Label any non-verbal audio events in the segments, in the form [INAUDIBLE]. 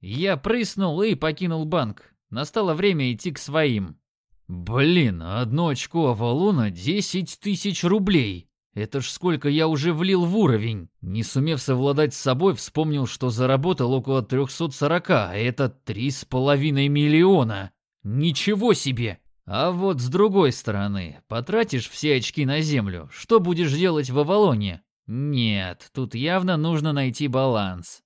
Я прыснул и покинул банк. Настало время идти к своим. Блин, одно очко Авалона 10 тысяч рублей. Это ж сколько я уже влил в уровень. Не сумев совладать с собой, вспомнил, что заработал около 340, а это 3,5 миллиона. Ничего себе! А вот с другой стороны, потратишь все очки на землю, что будешь делать в Авалоне? Нет, тут явно нужно найти баланс.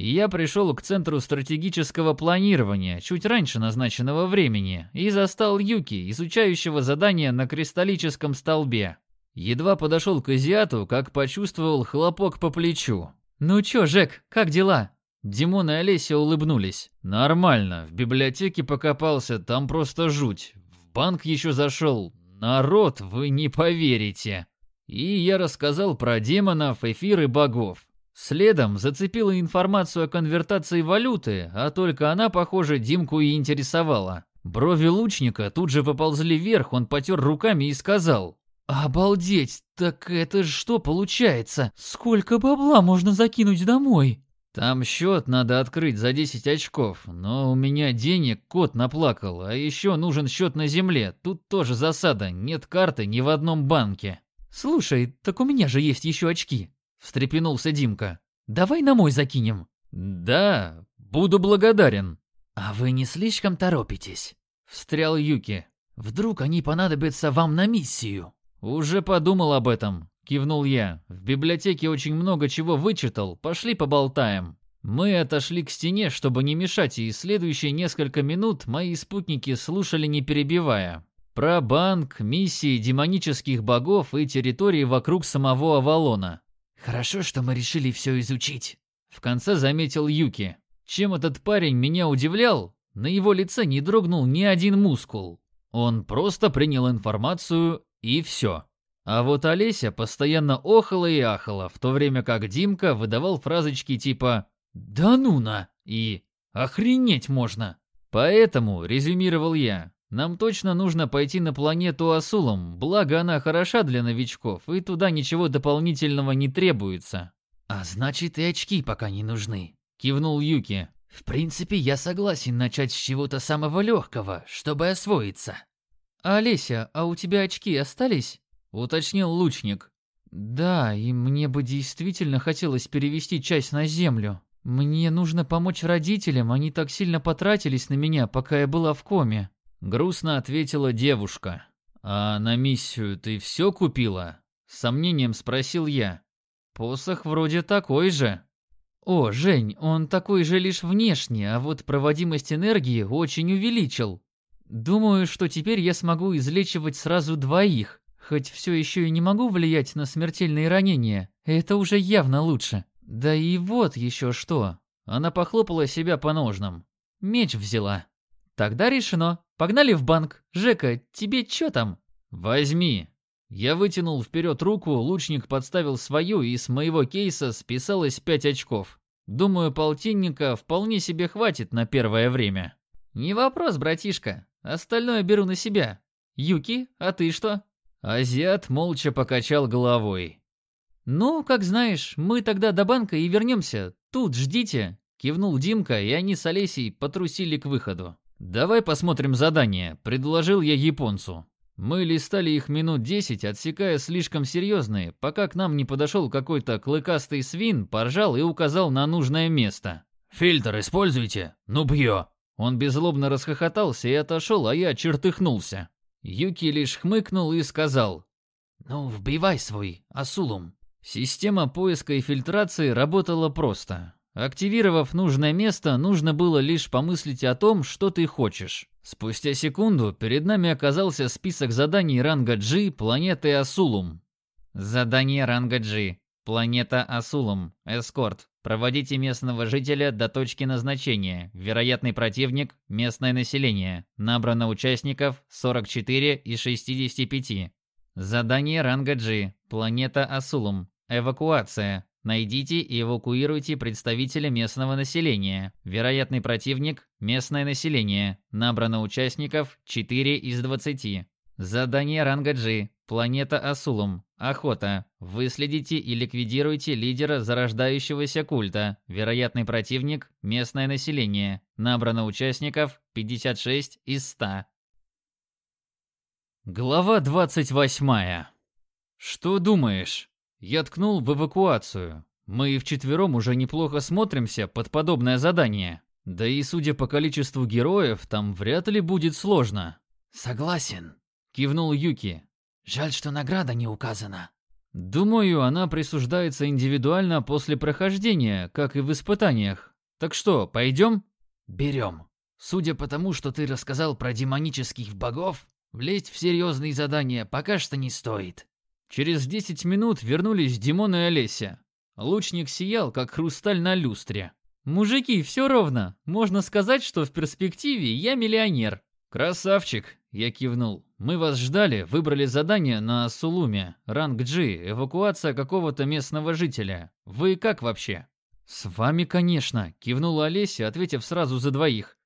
Я пришел к центру стратегического планирования чуть раньше назначенного времени и застал Юки, изучающего задание на кристаллическом столбе. Едва подошел к азиату, как почувствовал хлопок по плечу. «Ну чё, Жек, как дела?» Димон и Олеся улыбнулись. «Нормально, в библиотеке покопался, там просто жуть. В банк еще зашел. Народ, вы не поверите». И я рассказал про демонов, эфир и богов. Следом зацепила информацию о конвертации валюты, а только она, похоже, Димку и интересовала. Брови лучника тут же поползли вверх, он потер руками и сказал. «Обалдеть, так это что получается? Сколько бабла можно закинуть домой?» «Там счет надо открыть за 10 очков, но у меня денег кот наплакал, а еще нужен счет на земле, тут тоже засада, нет карты ни в одном банке». «Слушай, так у меня же есть еще очки», встрепенулся Димка. Давай на мой закинем. Да, буду благодарен. А вы не слишком торопитесь? Встрял Юки. Вдруг они понадобятся вам на миссию? Уже подумал об этом, кивнул я. В библиотеке очень много чего вычитал, пошли поболтаем. Мы отошли к стене, чтобы не мешать, и следующие несколько минут мои спутники слушали не перебивая. Про банк, миссии демонических богов и территории вокруг самого Авалона. «Хорошо, что мы решили все изучить», — в конце заметил Юки. Чем этот парень меня удивлял, на его лице не дрогнул ни один мускул. Он просто принял информацию и все. А вот Олеся постоянно охала и ахала, в то время как Димка выдавал фразочки типа «Да ну на!» и «Охренеть можно!». Поэтому, резюмировал я, нам точно нужно пойти на планету Асулом, благо она хороша для новичков, и туда ничего дополнительного не требуется. А значит и очки пока не нужны, кивнул Юки. В принципе, я согласен начать с чего-то самого легкого, чтобы освоиться. Олеся, а у тебя очки остались? уточнил лучник. Да, и мне бы действительно хотелось перевести часть на землю. Мне нужно помочь родителям, они так сильно потратились на меня, пока я была в коме. Грустно ответила девушка. «А на миссию ты все купила?» С сомнением спросил я. «Посох вроде такой же». «О, Жень, он такой же лишь внешне, а вот проводимость энергии очень увеличил. Думаю, что теперь я смогу излечивать сразу двоих, хоть все еще и не могу влиять на смертельные ранения. Это уже явно лучше. Да и вот еще что». Она похлопала себя по ножнам. Меч взяла. Тогда решено. Погнали в банк. Жека, тебе что там? Возьми. Я вытянул вперед руку, лучник подставил свою, и с моего кейса списалось пять очков. Думаю, полтинника вполне себе хватит на первое время. Не вопрос, братишка. Остальное беру на себя. Юки, а ты что? Азиат молча покачал головой. Ну, как знаешь, мы тогда до банка и вернемся. Тут ждите. Кивнул Димка, и они с Олесей потрусили к выходу. «Давай посмотрим задание», — предложил я японцу. Мы листали их минут десять, отсекая слишком серьезные, пока к нам не подошел какой-то клыкастый свин, поржал и указал на нужное место. «Фильтр используйте? Ну бьё!» Он беззлобно расхохотался и отошел, а я чертыхнулся. Юки лишь хмыкнул и сказал. «Ну, вбивай свой, Асулум». Система поиска и фильтрации работала просто. Активировав нужное место, нужно было лишь помыслить о том, что ты хочешь. Спустя секунду перед нами оказался список заданий ранга G планеты Асулум. Задание ранга G. Планета Асулум. Эскорт. Проводите местного жителя до точки назначения. Вероятный противник – местное население. Набрано участников 44 из 65. Задание ранга G. Планета Асулум. Эвакуация. Найдите и эвакуируйте представителя местного населения. Вероятный противник – местное население. Набрано участников 4 из 20. Задание ранга G. Планета Асулум. Охота. Выследите и ликвидируйте лидера зарождающегося культа. Вероятный противник – местное население. Набрано участников 56 из 100. Глава 28. Что думаешь? Я ткнул в эвакуацию. Мы вчетвером уже неплохо смотримся под подобное задание. Да и судя по количеству героев, там вряд ли будет сложно. Согласен, кивнул Юки. Жаль, что награда не указана. Думаю, она присуждается индивидуально после прохождения, как и в испытаниях. Так что, пойдем? Берем. Судя по тому, что ты рассказал про демонических богов, влезть в серьезные задания пока что не стоит. Через 10 минут вернулись Димон и Олеся. Лучник сиял, как хрусталь на люстре. «Мужики, все ровно. Можно сказать, что в перспективе я миллионер». «Красавчик!» – я кивнул. «Мы вас ждали, выбрали задание на Сулуме, ранг G, эвакуация какого-то местного жителя. Вы как вообще?» «С вами, конечно», – кивнула Олеся, ответив сразу за двоих.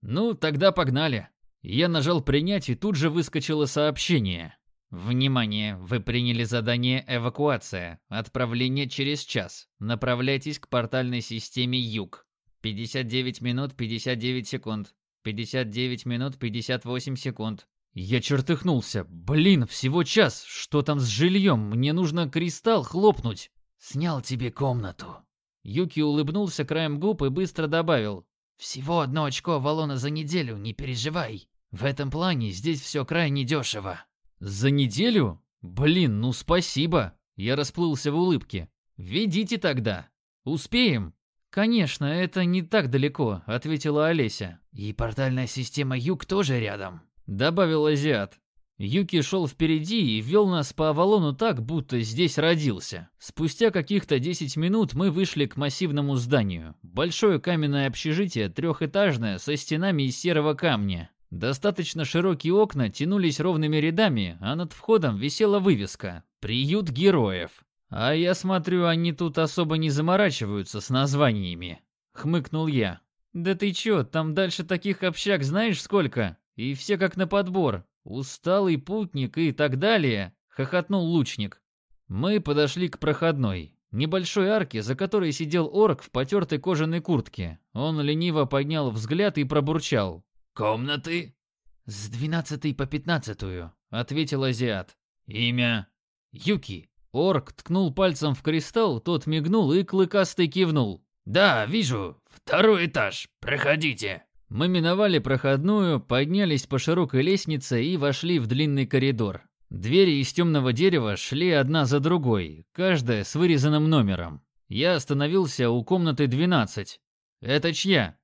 «Ну, тогда погнали». Я нажал «Принять» и тут же выскочило сообщение. «Внимание! Вы приняли задание «Эвакуация». Отправление через час. Направляйтесь к портальной системе «Юг». 59 минут 59 секунд. 59 минут 58 секунд. Я чертыхнулся. Блин, всего час. Что там с жильем? Мне нужно кристалл хлопнуть. Снял тебе комнату. Юки улыбнулся краем губ и быстро добавил. Всего одно очко валона за неделю, не переживай. В этом плане здесь все крайне дешево. За неделю? Блин, ну спасибо. Я расплылся в улыбке. Ведите тогда. Успеем? «Конечно, это не так далеко», — ответила Олеся. «И портальная система Юг тоже рядом», — добавил азиат. Юки шел впереди и вел нас по Авалону так, будто здесь родился. Спустя каких-то 10 минут мы вышли к массивному зданию. Большое каменное общежитие, трехэтажное, со стенами из серого камня. Достаточно широкие окна тянулись ровными рядами, а над входом висела вывеска «Приют героев». «А я смотрю, они тут особо не заморачиваются с названиями», — хмыкнул я. «Да ты чё, там дальше таких общак знаешь сколько? И все как на подбор. Усталый путник и так далее», — хохотнул лучник. Мы подошли к проходной, небольшой арке, за которой сидел орк в потертой кожаной куртке. Он лениво поднял взгляд и пробурчал. «Комнаты?» «С двенадцатой по пятнадцатую», — ответил азиат. «Имя?» «Юки», Орк ткнул пальцем в кристалл, тот мигнул и клыкастый кивнул. «Да, вижу. Второй этаж. Проходите». Мы миновали проходную, поднялись по широкой лестнице и вошли в длинный коридор. Двери из темного дерева шли одна за другой, каждая с вырезанным номером. Я остановился у комнаты 12. «Это чья?»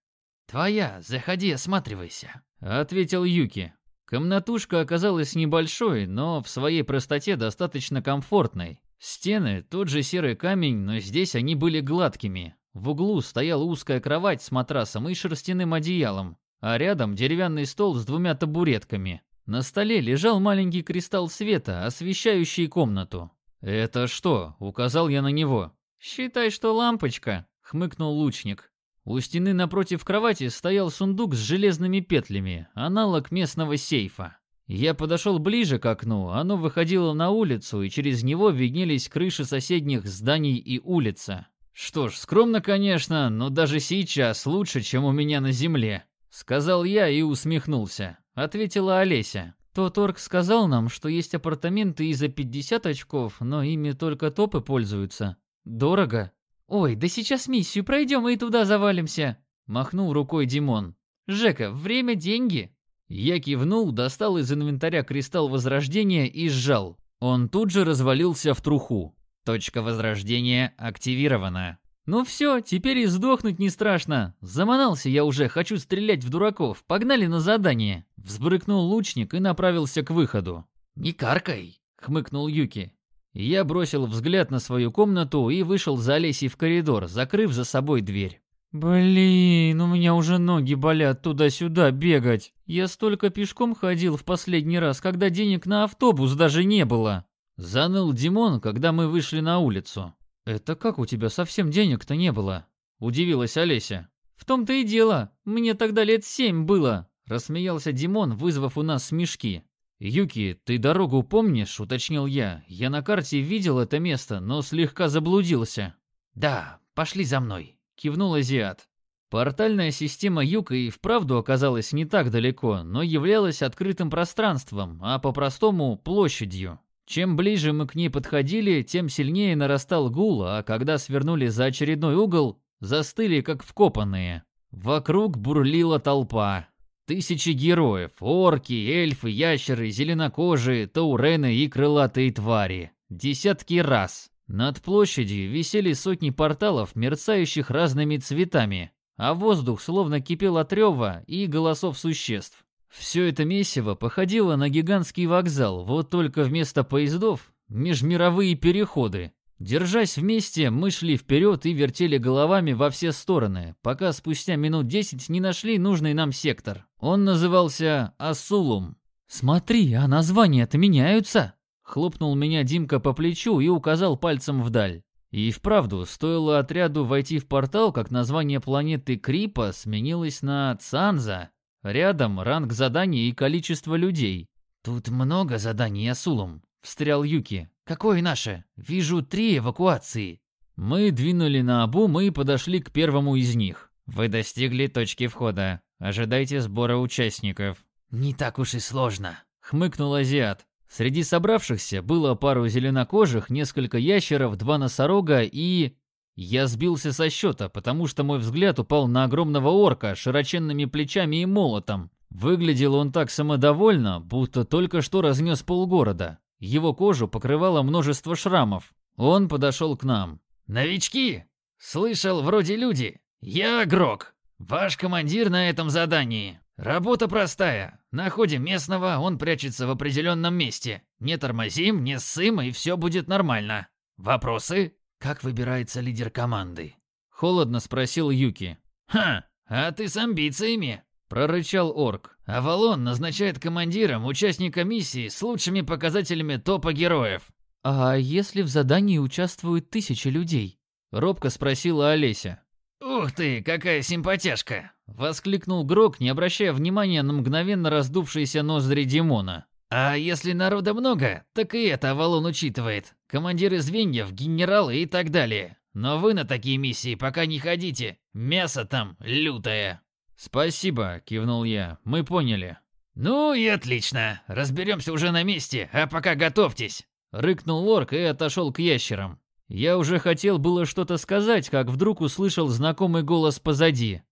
«Твоя. Заходи, осматривайся», — ответил Юки. Комнатушка оказалась небольшой, но в своей простоте достаточно комфортной. Стены – тот же серый камень, но здесь они были гладкими. В углу стояла узкая кровать с матрасом и шерстяным одеялом, а рядом деревянный стол с двумя табуретками. На столе лежал маленький кристалл света, освещающий комнату. «Это что?» – указал я на него. «Считай, что лампочка», – хмыкнул лучник. У стены напротив кровати стоял сундук с железными петлями, аналог местного сейфа. Я подошел ближе к окну, оно выходило на улицу, и через него виднелись крыши соседних зданий и улица. Что ж, скромно, конечно, но даже сейчас лучше, чем у меня на земле. Сказал я и усмехнулся. Ответила Олеся. Тот орк сказал нам, что есть апартаменты и за 50 очков, но ими только топы пользуются. Дорого. «Ой, да сейчас миссию пройдем и туда завалимся!» Махнул рукой Димон. «Жека, время – деньги!» Я кивнул, достал из инвентаря кристалл возрождения и сжал. Он тут же развалился в труху. Точка возрождения активирована. «Ну все, теперь и сдохнуть не страшно. Заманался я уже, хочу стрелять в дураков. Погнали на задание!» Взбрыкнул лучник и направился к выходу. «Не каркай!» — хмыкнул Юки. Я бросил взгляд на свою комнату и вышел за Олесей в коридор, закрыв за собой дверь. «Блин, у меня уже ноги болят туда-сюда бегать. Я столько пешком ходил в последний раз, когда денег на автобус даже не было». Заныл Димон, когда мы вышли на улицу. «Это как у тебя совсем денег-то не было?» Удивилась Олеся. «В том-то и дело. Мне тогда лет семь было», рассмеялся Димон, вызвав у нас смешки. «Юки, ты дорогу помнишь?» — уточнил я. Я на карте видел это место, но слегка заблудился. «Да, пошли за мной», — кивнул азиат. Портальная система Юка и вправду оказалась не так далеко, но являлась открытым пространством, а по-простому – площадью. Чем ближе мы к ней подходили, тем сильнее нарастал гул, а когда свернули за очередной угол, застыли как вкопанные. Вокруг бурлила толпа. Тысячи героев, орки, эльфы, ящеры, зеленокожие, таурены и крылатые твари. Десятки раз. Над площадью висели сотни порталов, мерцающих разными цветами, а воздух словно кипел от рева и голосов существ. Все это месиво походило на гигантский вокзал, вот только вместо поездов – межмировые переходы. Держась вместе, мы шли вперед и вертели головами во все стороны, пока спустя минут десять не нашли нужный нам сектор. Он назывался Асулум. «Смотри, а названия-то меняются!» Хлопнул меня Димка по плечу и указал пальцем вдаль. И вправду, стоило отряду войти в портал, как название планеты Крипа сменилось на Цанза. Рядом ранг заданий и количество людей. «Тут много заданий, Асулум», — встрял Юки. «Какое наше? Вижу три эвакуации». Мы двинули на обум и подошли к первому из них. «Вы достигли точки входа. Ожидайте сбора участников». «Не так уж и сложно», — хмыкнул азиат. Среди собравшихся было пару зеленокожих, несколько ящеров, два носорога и... Я сбился со счета, потому что мой взгляд упал на огромного орка с широченными плечами и молотом. Выглядел он так самодовольно, будто только что разнес полгорода. Его кожу покрывало множество шрамов. Он подошел к нам. «Новички! Слышал, вроде люди. Я Грок, ваш командир на этом задании. Работа простая. Находим местного, он прячется в определенном месте. Не тормозим, не ссым, и все будет нормально. Вопросы?» «Как выбирается лидер команды?» Холодно спросил Юки. «Ха, а ты с амбициями?» Прорычал орк. Авалон назначает командиром участника миссии с лучшими показателями топа героев. А если в задании участвуют тысячи людей? Робко спросила Олеся. «Ух ты, какая симпатяшка!» Воскликнул Грок, не обращая внимания на мгновенно раздувшиеся ноздри Димона. «А если народа много, так и это Авалон учитывает. Командиры звеньев, генералы и так далее. Но вы на такие миссии пока не ходите. Мясо там лютое». «Спасибо», — кивнул я. «Мы поняли». «Ну и отлично. Разберемся уже на месте, а пока готовьтесь». Рыкнул Лорк и отошел к ящерам. Я уже хотел было что-то сказать, как вдруг услышал знакомый голос позади.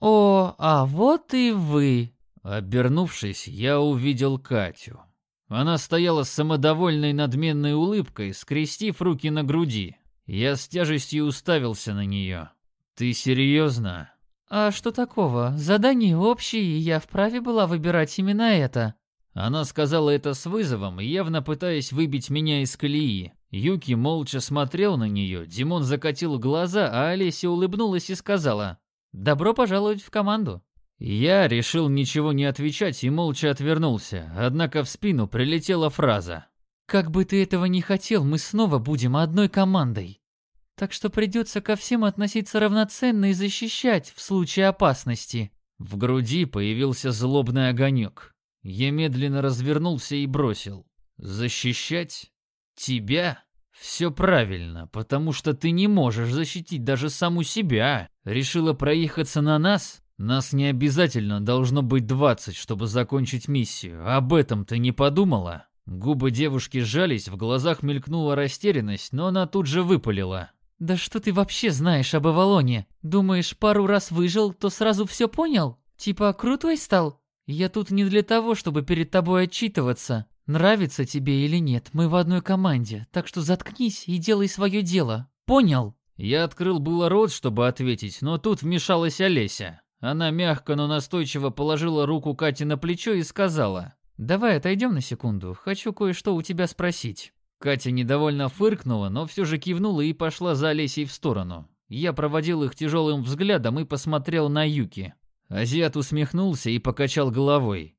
«О, а вот и вы!» Обернувшись, я увидел Катю. Она стояла с самодовольной надменной улыбкой, скрестив руки на груди. Я с тяжестью уставился на нее. «Ты серьезно?» «А что такого? Задание общее, и я вправе была выбирать именно это». Она сказала это с вызовом, явно пытаясь выбить меня из колеи. Юки молча смотрел на нее, Димон закатил глаза, а Олеся улыбнулась и сказала «Добро пожаловать в команду». Я решил ничего не отвечать и молча отвернулся, однако в спину прилетела фраза. «Как бы ты этого не хотел, мы снова будем одной командой». Так что придется ко всем относиться равноценно и защищать в случае опасности. В груди появился злобный огонек. Я медленно развернулся и бросил. Защищать? Тебя? Все правильно, потому что ты не можешь защитить даже саму себя. Решила проехаться на нас? Нас не обязательно должно быть двадцать, чтобы закончить миссию. Об этом ты не подумала? Губы девушки сжались, в глазах мелькнула растерянность, но она тут же выпалила. «Да что ты вообще знаешь об Авалоне? Думаешь, пару раз выжил, то сразу все понял? Типа крутой стал? Я тут не для того, чтобы перед тобой отчитываться. Нравится тебе или нет, мы в одной команде, так что заткнись и делай свое дело. Понял?» Я открыл было рот, чтобы ответить, но тут вмешалась Олеся. Она мягко, но настойчиво положила руку Кате на плечо и сказала. «Давай отойдем на секунду, хочу кое-что у тебя спросить». Катя недовольно фыркнула, но все же кивнула и пошла за Олесей в сторону. Я проводил их тяжелым взглядом и посмотрел на Юки. Азиат усмехнулся и покачал головой.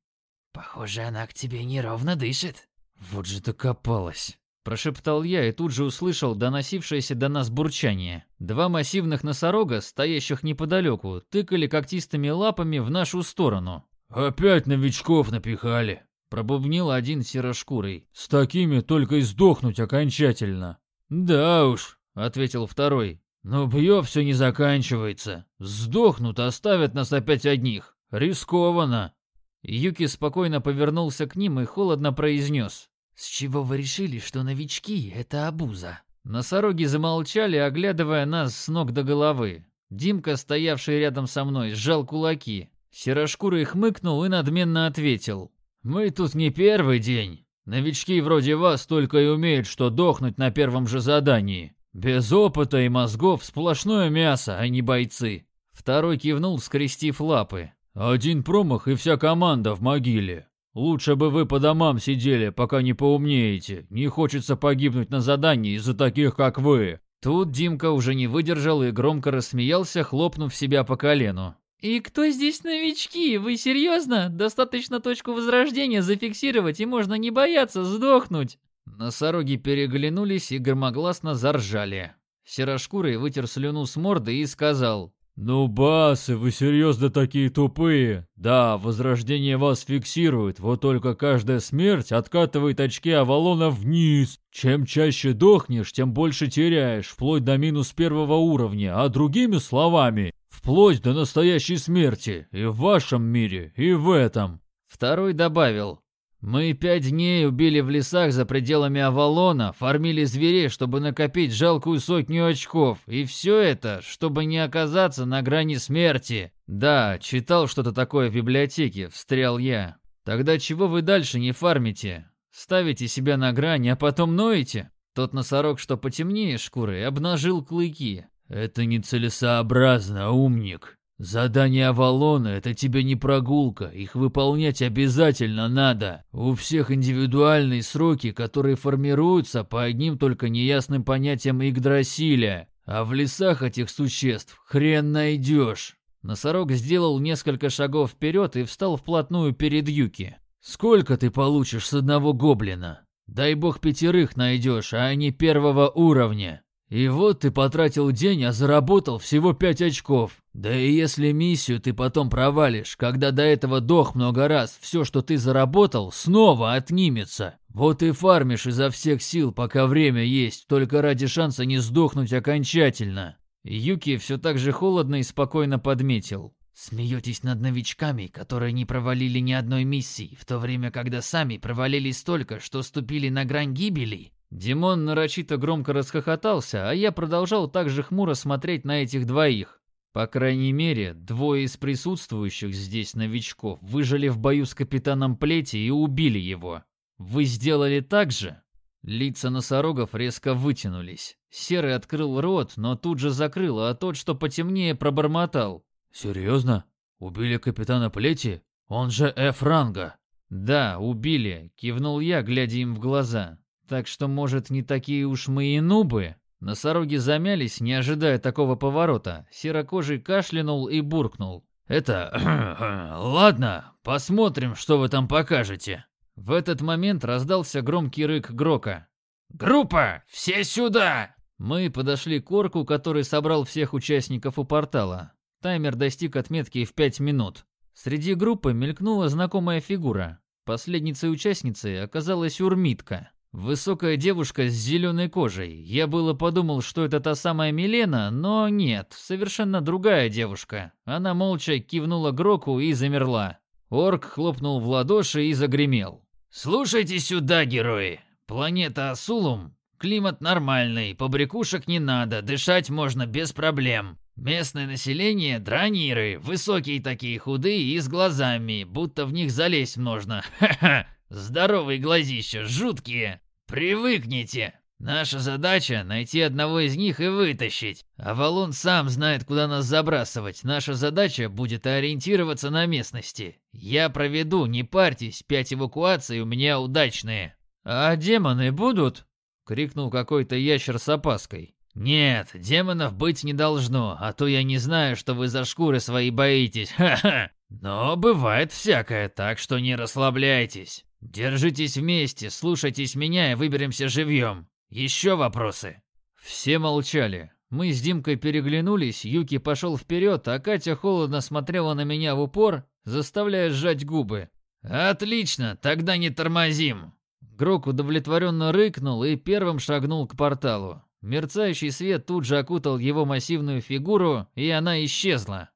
«Похоже, она к тебе неровно дышит». «Вот же докопалась», – прошептал я и тут же услышал доносившееся до нас бурчание. Два массивных носорога, стоящих неподалеку, тыкали когтистыми лапами в нашу сторону. «Опять новичков напихали», Пробубнил один серошкурый. «С такими только и сдохнуть окончательно». «Да уж», — ответил второй. «Но бьё все не заканчивается. Сдохнут, оставят нас опять одних. Рискованно». Юки спокойно повернулся к ним и холодно произнес. «С чего вы решили, что новички — это обуза?» Носороги замолчали, оглядывая нас с ног до головы. Димка, стоявший рядом со мной, сжал кулаки. Серошкурый хмыкнул и надменно ответил. «Мы тут не первый день. Новички вроде вас только и умеют, что дохнуть на первом же задании. Без опыта и мозгов сплошное мясо, а не бойцы». Второй кивнул, скрестив лапы. «Один промах и вся команда в могиле. Лучше бы вы по домам сидели, пока не поумнеете. Не хочется погибнуть на задании из-за таких, как вы». Тут Димка уже не выдержал и громко рассмеялся, хлопнув себя по колену. «И кто здесь новички? Вы серьезно? Достаточно точку возрождения зафиксировать, и можно не бояться сдохнуть!» Носороги переглянулись и громогласно заржали. Серошкурый вытер слюну с морды и сказал «Ну, басы, вы серьезно такие тупые? Да, возрождение вас фиксирует, вот только каждая смерть откатывает очки Авалона вниз. Чем чаще дохнешь, тем больше теряешь, вплоть до минус первого уровня, а другими словами, вплоть до настоящей смерти, и в вашем мире, и в этом». Второй добавил мы пять дней убили в лесах за пределами Авалона, фармили зверей, чтобы накопить жалкую сотню очков. И все это, чтобы не оказаться на грани смерти. Да, читал что-то такое в библиотеке, встрял я. Тогда чего вы дальше не фармите? Ставите себя на грани, а потом ноете? Тот носорог, что потемнее шкуры, обнажил клыки. Это нецелесообразно, умник. Задание Авалона — это тебе не прогулка, их выполнять обязательно надо. У всех индивидуальные сроки, которые формируются по одним только неясным понятиям Игдрасиля. А в лесах этих существ хрен найдешь. Носорог сделал несколько шагов вперед и встал вплотную перед Юки. «Сколько ты получишь с одного гоблина? Дай бог пятерых найдешь, а не первого уровня. И вот ты потратил день, а заработал всего пять очков. Да и если миссию ты потом провалишь, когда до этого дох много раз, все, что ты заработал, снова отнимется. Вот и фармишь изо всех сил, пока время есть, только ради шанса не сдохнуть окончательно. Юки все так же холодно и спокойно подметил. Смеетесь над новичками, которые не провалили ни одной миссии, в то время, когда сами провалились столько, что ступили на грань гибели? Димон нарочито громко расхохотался, а я продолжал также хмуро смотреть на этих двоих. По крайней мере, двое из присутствующих здесь новичков выжили в бою с капитаном Плети и убили его. Вы сделали так же? Лица носорогов резко вытянулись. Серый открыл рот, но тут же закрыл, а тот, что потемнее, пробормотал. «Серьезно? Убили капитана Плети? Он же F-ранга!» «Да, убили», — кивнул я, глядя им в глаза. Так что, может, не такие уж мы и нубы? Носороги замялись, не ожидая такого поворота. Серокожий кашлянул и буркнул. «Это... [CLEARS THROAT] ладно, посмотрим, что вы там покажете». В этот момент раздался громкий рык Грока. «Группа, все сюда!» Мы подошли к орку, который собрал всех участников у портала. Таймер достиг отметки в пять минут. Среди группы мелькнула знакомая фигура. Последницей участницы оказалась Урмитка. Высокая девушка с зеленой кожей. Я было подумал, что это та самая Милена, но нет, совершенно другая девушка. Она молча кивнула Гроку и замерла. Орк хлопнул в ладоши и загремел. «Слушайте сюда, герои. Планета Асулум. Климат нормальный, побрякушек не надо, дышать можно без проблем. Местное население – драниры, высокие такие, худые и с глазами, будто в них залезть можно. [LAUGHS] Ха-ха!» Здоровые глазища, жуткие. Привыкните. Наша задача — найти одного из них и вытащить. Авалон сам знает, куда нас забрасывать. Наша задача будет ориентироваться на местности. Я проведу, не парьтесь, пять эвакуаций у меня удачные. А демоны будут? Крикнул какой-то ящер с опаской. Нет, демонов быть не должно, а то я не знаю, что вы за шкуры свои боитесь. [LAUGHS] Ха-ха. Но бывает всякое, так что не расслабляйтесь. Держитесь вместе, слушайтесь меня и выберемся живьем. Еще вопросы?» Все молчали. Мы с Димкой переглянулись, Юки пошел вперед, а Катя холодно смотрела на меня в упор, заставляя сжать губы. Отлично, тогда не тормозим. Грок удовлетворенно рыкнул и первым шагнул к порталу. Мерцающий свет тут же окутал его массивную фигуру, и она исчезла.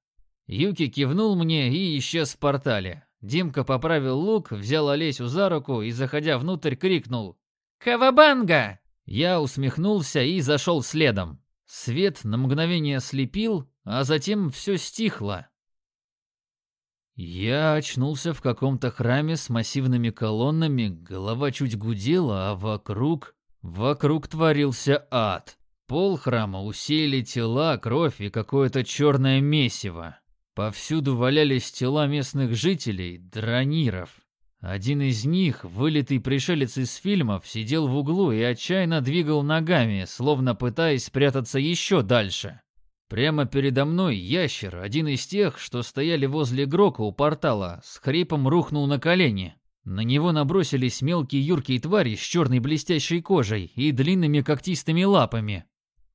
Юки кивнул мне и исчез в портале. Димка поправил лук, взял Олесю за руку и, заходя внутрь, крикнул «Кавабанга!». Я усмехнулся и зашел следом. Свет на мгновение слепил, а затем все стихло. Я очнулся в каком-то храме с массивными колоннами, голова чуть гудела, а вокруг... Вокруг творился ад. Пол храма усеяли тела, кровь и какое-то черное месиво. Повсюду валялись тела местных жителей, дрониров. Один из них, вылитый пришелец из фильмов, сидел в углу и отчаянно двигал ногами, словно пытаясь спрятаться еще дальше. Прямо передо мной ящер, один из тех, что стояли возле Грока у портала, с хрипом рухнул на колени. На него набросились мелкие юркие твари с черной блестящей кожей и длинными когтистыми лапами.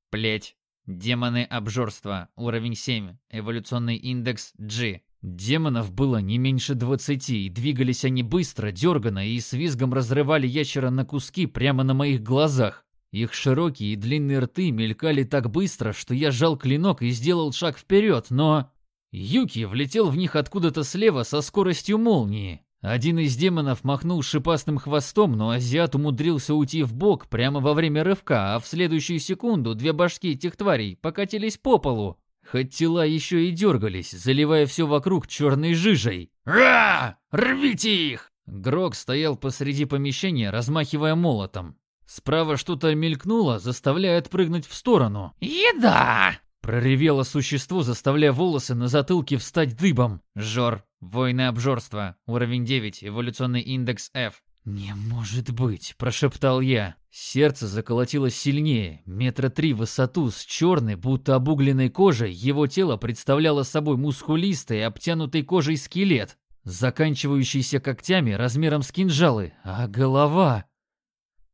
Плеть. Демоны обжорства. Уровень 7. Эволюционный индекс G. Демонов было не меньше двадцати, и двигались они быстро, дерганно и с визгом разрывали ящера на куски прямо на моих глазах. Их широкие и длинные рты мелькали так быстро, что я сжал клинок и сделал шаг вперед, но... Юки влетел в них откуда-то слева со скоростью молнии. Один из демонов махнул шипастым хвостом, но азиат умудрился уйти в бок прямо во время рывка, а в следующую секунду две башки этих тварей покатились по полу. Хоть тела еще и дергались, заливая все вокруг черной жижей. «Ра! Рвите их!» Грок стоял посреди помещения, размахивая молотом. Справа что-то мелькнуло, заставляя отпрыгнуть в сторону. «Еда!» Проревело существо, заставляя волосы на затылке встать дыбом. Жор. Войны обжорства. Уровень 9. Эволюционный индекс F. «Не может быть!» – прошептал я. Сердце заколотилось сильнее. Метра три в высоту, с черной, будто обугленной кожей, его тело представляло собой мускулистый, обтянутый кожей скелет, заканчивающийся когтями размером с кинжалы, а голова...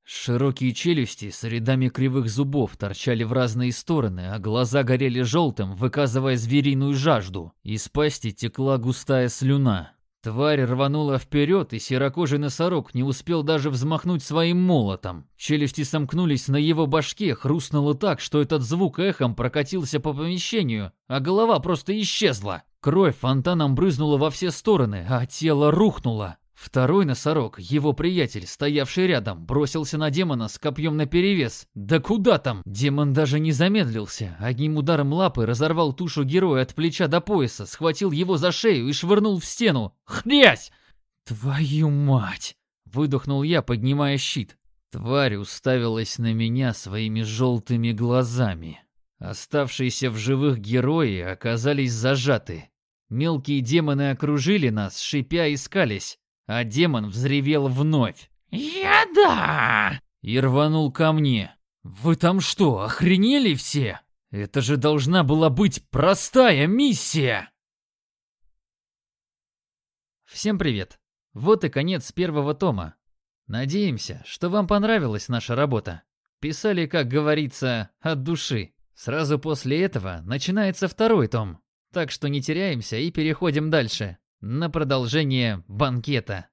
Широкие челюсти с рядами кривых зубов торчали в разные стороны, а глаза горели желтым, выказывая звериную жажду. Из пасти текла густая слюна. Тварь рванула вперед, и серокожий носорог не успел даже взмахнуть своим молотом. Челюсти сомкнулись на его башке, хрустнуло так, что этот звук эхом прокатился по помещению, а голова просто исчезла. Кровь фонтаном брызнула во все стороны, а тело рухнуло. Второй носорог, его приятель, стоявший рядом, бросился на демона с копьем наперевес. Да куда там? Демон даже не замедлился. Одним ударом лапы разорвал тушу героя от плеча до пояса, схватил его за шею и швырнул в стену. Хрясь! Твою мать! Выдохнул я, поднимая щит. Тварь уставилась на меня своими желтыми глазами. Оставшиеся в живых герои оказались зажаты. Мелкие демоны окружили нас, шипя и скались а демон взревел вновь. «Я да!» И рванул ко мне. «Вы там что, охренели все? Это же должна была быть простая миссия!» Всем привет! Вот и конец первого тома. Надеемся, что вам понравилась наша работа. Писали, как говорится, от души. Сразу после этого начинается второй том. Так что не теряемся и переходим дальше на продолжение банкета.